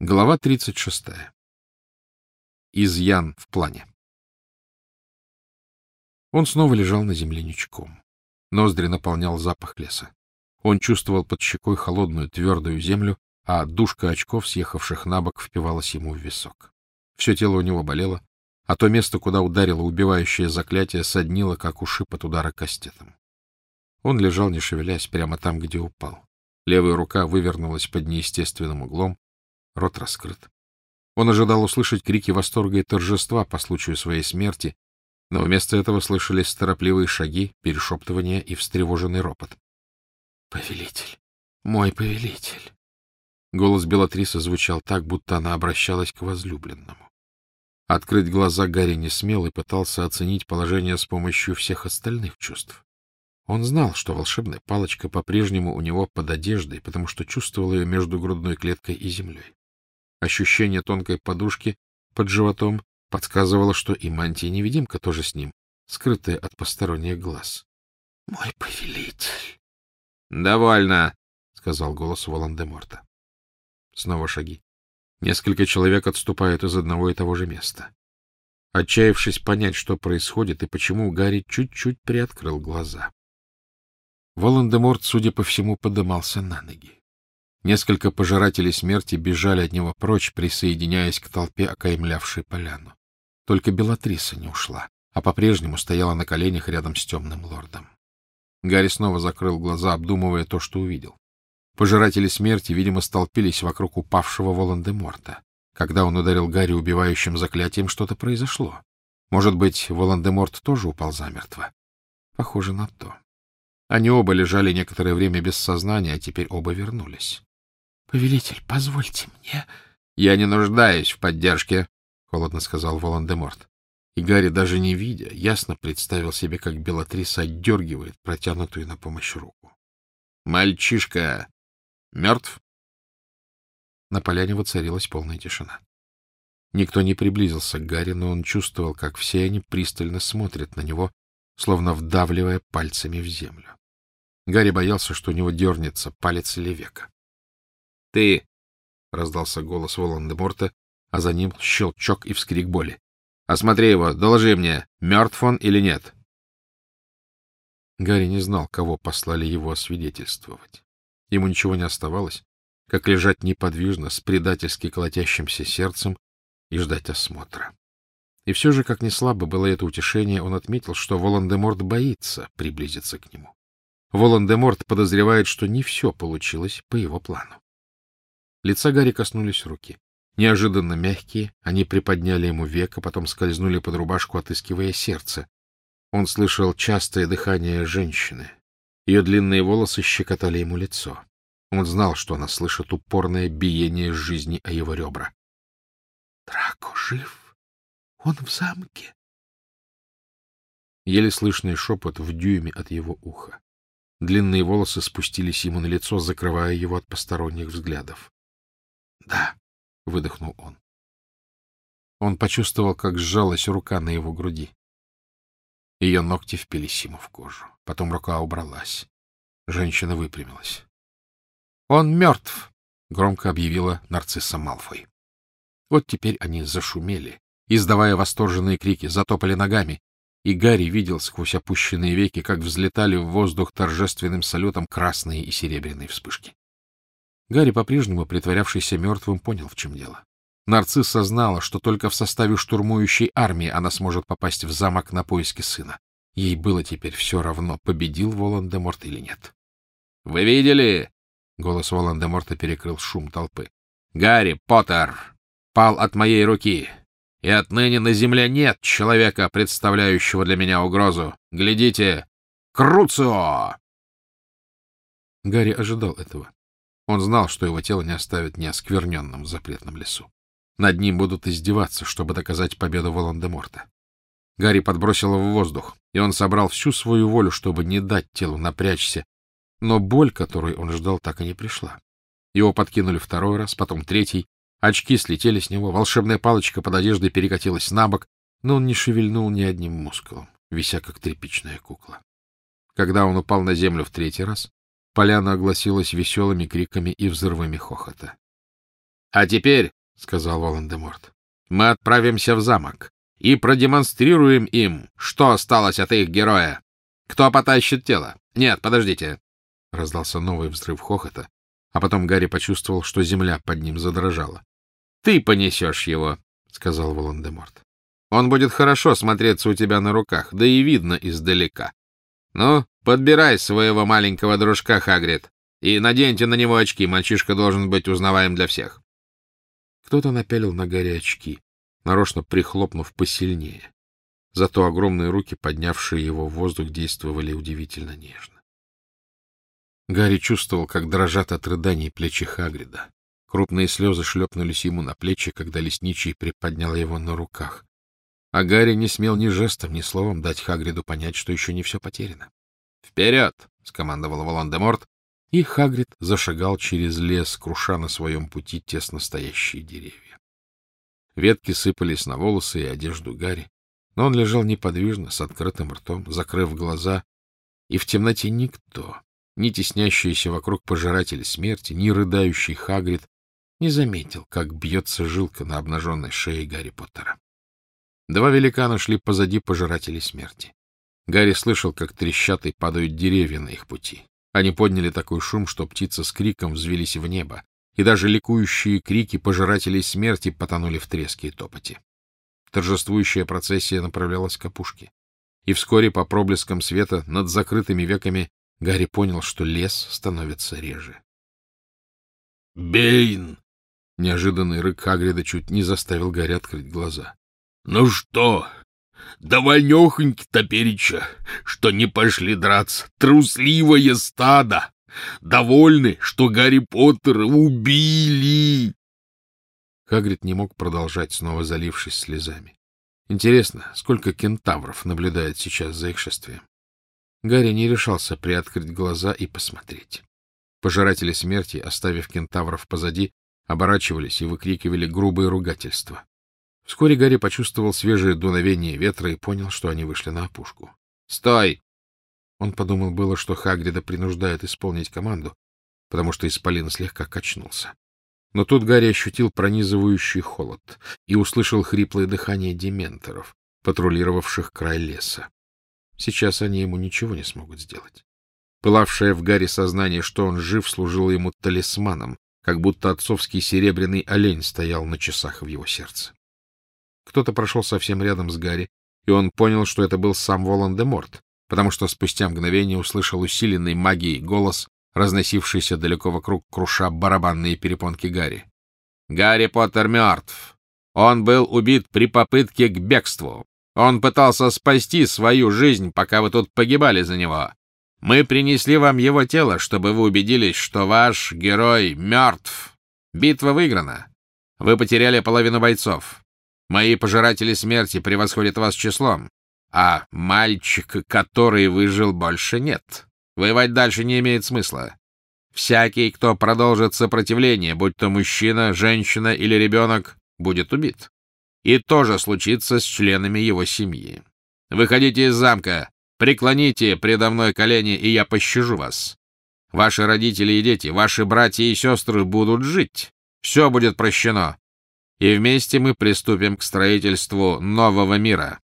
Глава 36. Изъян в плане. Он снова лежал на земле ничком. Ноздри наполнял запах леса. Он чувствовал под щекой холодную твердую землю, а душка очков, съехавших на бок, впивалась ему в висок. Все тело у него болело, а то место, куда ударило убивающее заклятие, соднило, как ушиб от удара кастетом. Он лежал, не шевелясь, прямо там, где упал. Левая рука вывернулась под неестественным углом, Рот раскрыт. Он ожидал услышать крики восторга и торжества по случаю своей смерти, но вместо этого слышались торопливые шаги, перешептывания и встревоженный ропот. — Повелитель! Мой повелитель! Голос Белатрисы звучал так, будто она обращалась к возлюбленному. Открыть глаза Гарри не смел и пытался оценить положение с помощью всех остальных чувств. Он знал, что волшебная палочка по-прежнему у него под одеждой, потому что чувствовал ее между грудной клеткой и землей. Ощущение тонкой подушки под животом подсказывало, что и мантия-невидимка тоже с ним, скрытая от посторонних глаз. — Мой повелитель! — Довольно, — сказал голос Волан-де-Морта. Снова шаги. Несколько человек отступают из одного и того же места. Отчаявшись понять, что происходит и почему, Гарри чуть-чуть приоткрыл глаза. Волан-де-Морт, судя по всему, подымался на ноги. Несколько пожирателей смерти бежали от него прочь, присоединяясь к толпе, окаймлявшей поляну. Только Белатриса не ушла, а по-прежнему стояла на коленях рядом с темным лордом. Гарри снова закрыл глаза, обдумывая то, что увидел. Пожиратели смерти, видимо, столпились вокруг упавшего Волан-де-Морта. Когда он ударил Гарри убивающим заклятием, что-то произошло. Может быть, Волан-де-Морт тоже упал замертво? Похоже на то. Они оба лежали некоторое время без сознания, а теперь оба вернулись. — Повелитель, позвольте мне... — Я не нуждаюсь в поддержке, — холодно сказал Волан-де-Морт. И Гарри, даже не видя, ясно представил себе, как Белатриса отдергивает протянутую на помощь руку. — Мальчишка мертв? На поляне воцарилась полная тишина. Никто не приблизился к Гарри, но он чувствовал, как все они пристально смотрят на него, словно вдавливая пальцами в землю. Гарри боялся, что у него дернется палец или века. — Ты! — раздался голос Волан-де-Морта, а за ним щелчок и вскрик боли. — Осмотри его, доложи мне, мертв он или нет. Гарри не знал, кого послали его освидетельствовать. Ему ничего не оставалось, как лежать неподвижно с предательски колотящимся сердцем и ждать осмотра. И все же, как ни слабо было это утешение, он отметил, что Волан-де-Морт боится приблизиться к нему. Волан-де-Морт подозревает, что не все получилось по его плану. Лица Гарри коснулись руки. Неожиданно мягкие, они приподняли ему век, а потом скользнули под рубашку, отыскивая сердце. Он слышал частое дыхание женщины. Ее длинные волосы щекотали ему лицо. Он знал, что она слышит упорное биение жизни о его ребра. — Драко жив? Он в замке? Еле слышный шепот в дюйме от его уха. Длинные волосы спустились ему на лицо, закрывая его от посторонних взглядов. Да, — выдохнул он. Он почувствовал, как сжалась рука на его груди. Ее ногти впились ему в кожу. Потом рука убралась. Женщина выпрямилась. — Он мертв! — громко объявила нарцисса Малфой. Вот теперь они зашумели, издавая восторженные крики, затопали ногами, и Гарри видел сквозь опущенные веки, как взлетали в воздух торжественным салютом красные и серебряные вспышки. Гарри, по-прежнему притворявшийся мертвым, понял, в чем дело. Нарцисса знала, что только в составе штурмующей армии она сможет попасть в замок на поиски сына. Ей было теперь все равно, победил Волан-де-Морт или нет. — Вы видели? — голос Волан-де-Морта перекрыл шум толпы. — Гарри Поттер пал от моей руки, и отныне на земле нет человека, представляющего для меня угрозу. Глядите! Круцио! Гарри ожидал этого. Он знал, что его тело не оставят неоскверненным в запретном лесу. Над ним будут издеваться, чтобы доказать победу Волан-де-Морта. Гарри подбросил его в воздух, и он собрал всю свою волю, чтобы не дать телу напрячься, но боль, которой он ждал, так и не пришла. Его подкинули второй раз, потом третий, очки слетели с него, волшебная палочка под одеждой перекатилась на бок, но он не шевельнул ни одним мускулом, вися как тряпичная кукла. Когда он упал на землю в третий раз, Поляна огласилась веселыми криками и взрывами хохота. — А теперь, — сказал Волан-де-Морт, — мы отправимся в замок и продемонстрируем им, что осталось от их героя. Кто потащит тело? Нет, подождите. Раздался новый взрыв хохота, а потом Гарри почувствовал, что земля под ним задрожала. — Ты понесешь его, — сказал Волан-де-Морт. — Он будет хорошо смотреться у тебя на руках, да и видно издалека. Ну, подбирай своего маленького дружка, Хагрид, и наденьте на него очки, мальчишка должен быть узнаваем для всех. Кто-то напялил на Гарри очки, нарочно прихлопнув посильнее. Зато огромные руки, поднявшие его в воздух, действовали удивительно нежно. Гарри чувствовал, как дрожат от рыданий плечи Хагрида. Крупные слезы шлепнулись ему на плечи, когда лесничий приподнял его на руках. А Гарри не смел ни жестом, ни словом дать Хагриду понять, что еще не все потеряно. «Вперед!» — скомандовал Волан-де-Морт, и Хагрид зашагал через лес, круша на своем пути тесно стоящие деревья. Ветки сыпались на волосы и одежду Гарри, но он лежал неподвижно, с открытым ртом, закрыв глаза, и в темноте никто, ни теснящиеся вокруг пожиратели смерти, ни рыдающий Хагрид, не заметил, как бьется жилка на обнаженной шее Гарри Поттера. Два великана шли позади пожирателей смерти. Гарри слышал, как трещат и падают деревья на их пути. Они подняли такой шум, что птицы с криком взвелись в небо, и даже ликующие крики пожирателей смерти потонули в треске и топоте. Торжествующая процессия направлялась к опушке. И вскоре по проблескам света над закрытыми веками Гарри понял, что лес становится реже. «Бейн!» Неожиданный рык Хагрида чуть не заставил Гарри открыть глаза. — Ну что, довольнёхоньки топереча, что не пошли драться, трусливое стадо! Довольны, что Гарри Поттера убили!» Хагрид не мог продолжать, снова залившись слезами. Интересно, сколько кентавров наблюдает сейчас за их шествием? Гарри не решался приоткрыть глаза и посмотреть. Пожиратели смерти, оставив кентавров позади, оборачивались и выкрикивали грубые ругательства. Вскоре Гарри почувствовал свежее дуновение ветра и понял, что они вышли на опушку. «Стой!» Он подумал было, что Хагрида принуждает исполнить команду, потому что исполин слегка качнулся. Но тут Гарри ощутил пронизывающий холод и услышал хриплое дыхание дементоров, патрулировавших край леса. Сейчас они ему ничего не смогут сделать. Пылавшее в Гарри сознание, что он жив, служило ему талисманом, как будто отцовский серебряный олень стоял на часах в его сердце. Кто-то прошел совсем рядом с Гарри, и он понял, что это был сам Волан-де-Морт, потому что спустя мгновение услышал усиленный магией голос, разносившийся далеко вокруг круша барабанные перепонки Гарри. «Гарри Поттер мертв. Он был убит при попытке к бегству. Он пытался спасти свою жизнь, пока вы тут погибали за него. Мы принесли вам его тело, чтобы вы убедились, что ваш герой мертв. Битва выиграна. Вы потеряли половину бойцов. Мои пожиратели смерти превосходят вас числом, а мальчик, который выжил, больше нет. Воевать дальше не имеет смысла. Всякий, кто продолжит сопротивление, будь то мужчина, женщина или ребенок, будет убит. И то же случится с членами его семьи. Выходите из замка, преклоните предо мной колени, и я пощажу вас. Ваши родители и дети, ваши братья и сестры будут жить. Все будет прощено и вместе мы приступим к строительству нового мира.